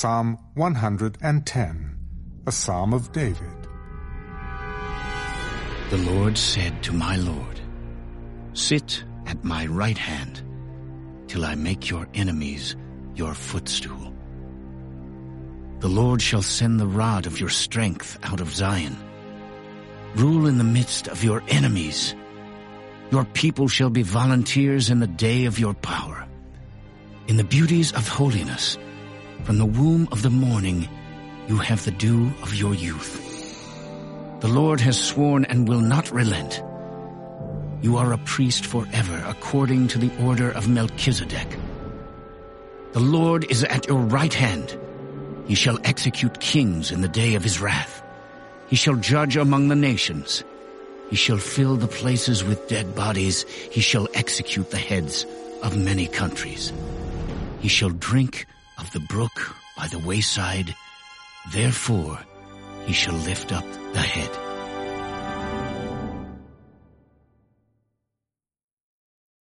Psalm 110, a psalm of David. The Lord said to my Lord, Sit at my right hand till I make your enemies your footstool. The Lord shall send the rod of your strength out of Zion. Rule in the midst of your enemies. Your people shall be volunteers in the day of your power. In the beauties of holiness, from the womb of the morning, you have the dew of your youth. The Lord has sworn and will not relent. You are a priest forever according to the order of Melchizedek. The Lord is at your right hand. He shall execute kings in the day of his wrath. He shall judge among the nations. He shall fill the places with dead bodies. He shall execute the heads of many countries. He shall drink of the brook by the wayside. Therefore he shall lift up the head.